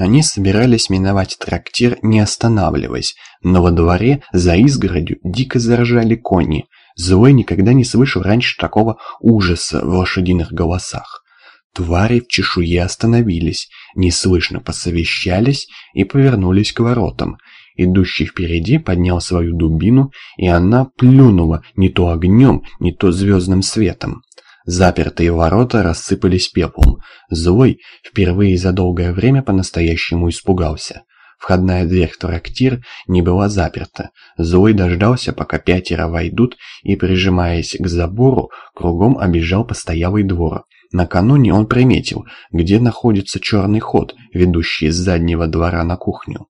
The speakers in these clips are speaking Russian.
Они собирались миновать трактир, не останавливаясь, но во дворе за изгородью дико заржали кони. Злой никогда не слышал раньше такого ужаса в лошадиных голосах. Твари в чешуе остановились, неслышно посовещались и повернулись к воротам. Идущий впереди поднял свою дубину, и она плюнула не то огнем, не то звездным светом. Запертые ворота рассыпались пеплом. Злой впервые за долгое время по-настоящему испугался. Входная дверь в трактир не была заперта. Злой дождался, пока пятеро войдут, и, прижимаясь к забору, кругом обижал постоялый двор. Накануне он приметил, где находится черный ход, ведущий из заднего двора на кухню.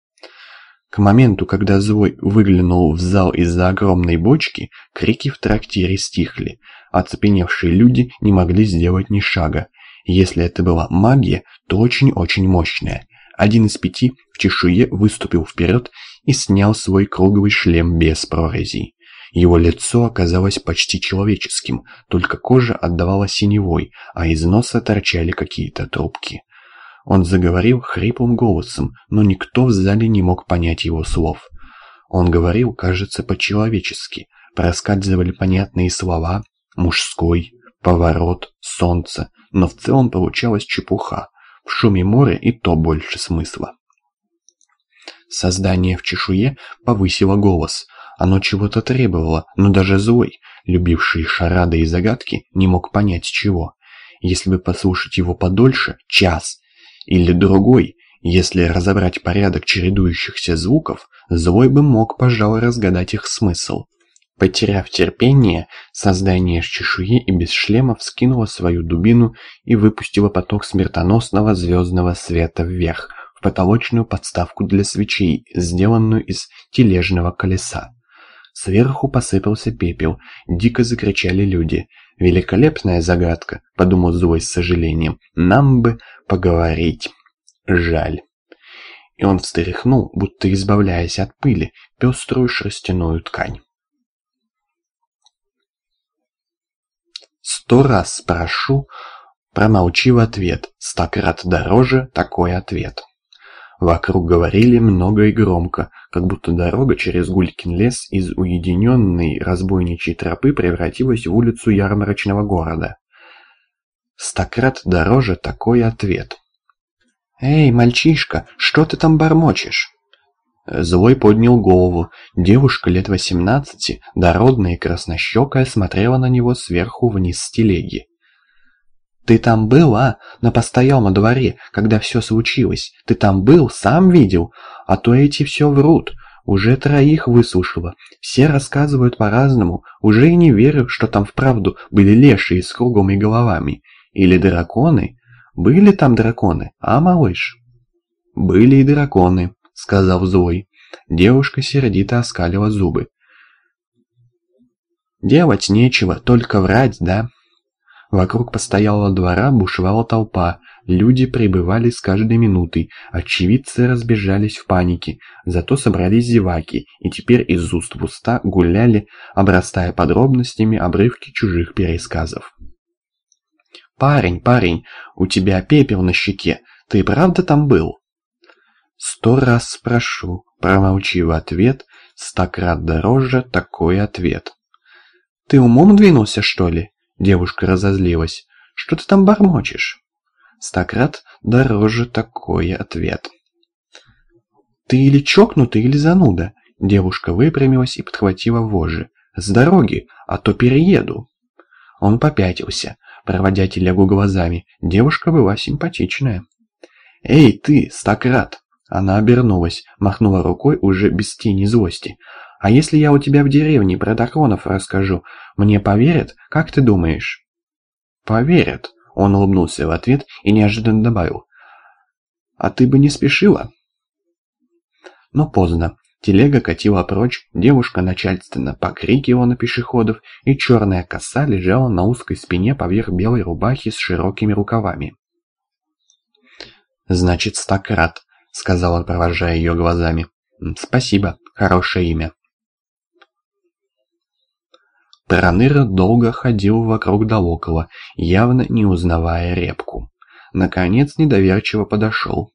К моменту, когда Злой выглянул в зал из-за огромной бочки, крики в трактире стихли. Оцепеневшие люди не могли сделать ни шага. Если это была магия, то очень-очень мощная. Один из пяти в чешуе выступил вперед и снял свой круглый шлем без прорезей. Его лицо оказалось почти человеческим, только кожа отдавала синевой, а из носа торчали какие-то трубки. Он заговорил хриплым голосом, но никто в зале не мог понять его слов. Он говорил, кажется, по-человечески. Проскальзывали понятные слова «мужской», «поворот», «солнце», но в целом получалась чепуха. В шуме моря и то больше смысла. Создание в чешуе повысило голос. Оно чего-то требовало, но даже злой, любивший шарады и загадки, не мог понять чего. Если бы послушать его подольше, час, или другой, если разобрать порядок чередующихся звуков, злой бы мог, пожалуй, разгадать их смысл. Потеряв терпение, создание с чешуи и без шлема вскинуло свою дубину и выпустило поток смертоносного звездного света вверх, в потолочную подставку для свечей, сделанную из тележного колеса. Сверху посыпался пепел, дико закричали люди. «Великолепная загадка», — подумал Злой с сожалением, — «нам бы поговорить. Жаль». И он встряхнул, будто избавляясь от пыли, пеструю шерстяную ткань. Сто раз спрошу, промолчи в ответ, стократ дороже такой ответ. Вокруг говорили много и громко, как будто дорога через Гулькин лес из уединенной разбойничьей тропы превратилась в улицу ярмарочного города. Стократ дороже такой ответ. «Эй, мальчишка, что ты там бормочешь?» Злой поднял голову. Девушка лет восемнадцати, дородная и краснощекая, смотрела на него сверху вниз с телеги. «Ты там был, а? На постоялом дворе, когда все случилось. Ты там был, сам видел? А то эти все врут. Уже троих выслушала. Все рассказывают по-разному. Уже и не верю, что там вправду были лешие с кругом и головами. Или драконы? Были там драконы, а, малыш?» «Были и драконы», — сказал Злой. Девушка сердито оскалила зубы. «Делать нечего, только врать, да?» Вокруг постоялого двора бушевала толпа, люди прибывали с каждой минутой, очевидцы разбежались в панике, зато собрались зеваки и теперь из уст в уста гуляли, обрастая подробностями обрывки чужих пересказов. «Парень, парень, у тебя пепел на щеке, ты правда там был?» «Сто раз спрошу», промолчи в ответ, стократ дороже такой ответ. «Ты умом двинулся, что ли?» Девушка разозлилась. «Что ты там бормочешь?» Стократ дороже такой ответ. «Ты или чокнутый, или зануда?» Девушка выпрямилась и подхватила вожжи. «С дороги, а то перееду!» Он попятился, проводя телегу глазами. Девушка была симпатичная. «Эй, ты, Стократ!» Она обернулась, махнула рукой уже без тени злости. А если я у тебя в деревне про драконов расскажу, мне поверят? Как ты думаешь?» «Поверят», — он улыбнулся в ответ и неожиданно добавил. «А ты бы не спешила?» Но поздно. Телега катила прочь, девушка начальственно покрикивала на пешеходов, и черная коса лежала на узкой спине поверх белой рубахи с широкими рукавами. «Значит, Стократ», — сказал он, провожая ее глазами. «Спасибо, хорошее имя». Проныра долго ходил вокруг да около, явно не узнавая репку. Наконец недоверчиво подошел.